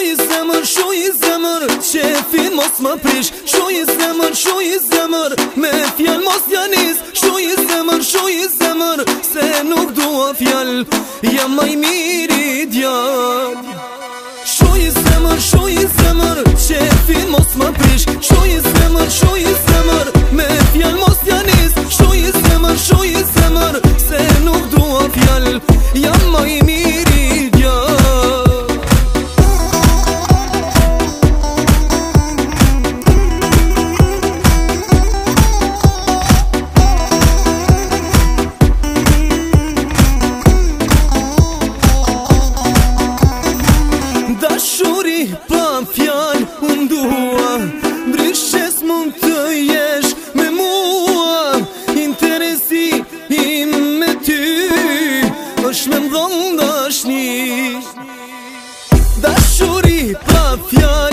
jo i semer, jo i semer, q e mos m prish Shoo i semer, sho i semer, me fjell mos janis Shoo i semer, sho i semer, se nuk duafjall Jam mı miri djat Shoo i semer, sho i semer, q e mos m prish Shoo i semer, sho i semer, me fjell mos janis Shoo i semer, sho i semer, se nuk duafjall Jam lobbying Ya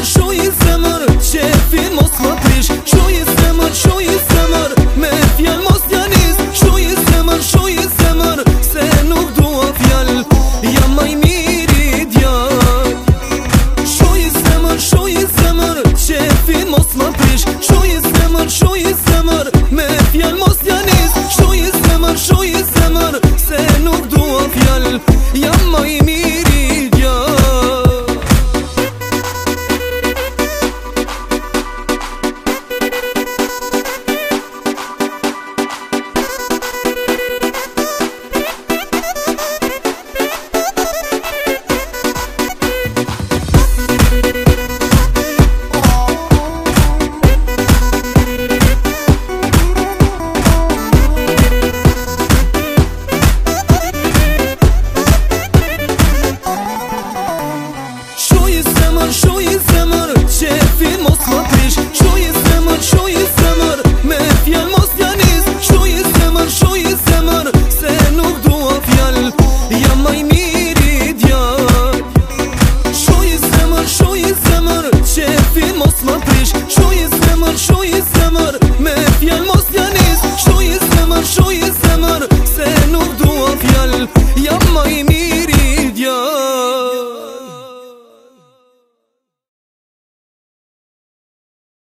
zemër, shoj zemër, që fin mos më prish, shoj zemër, shoj zemër, me fjalë mos 属于。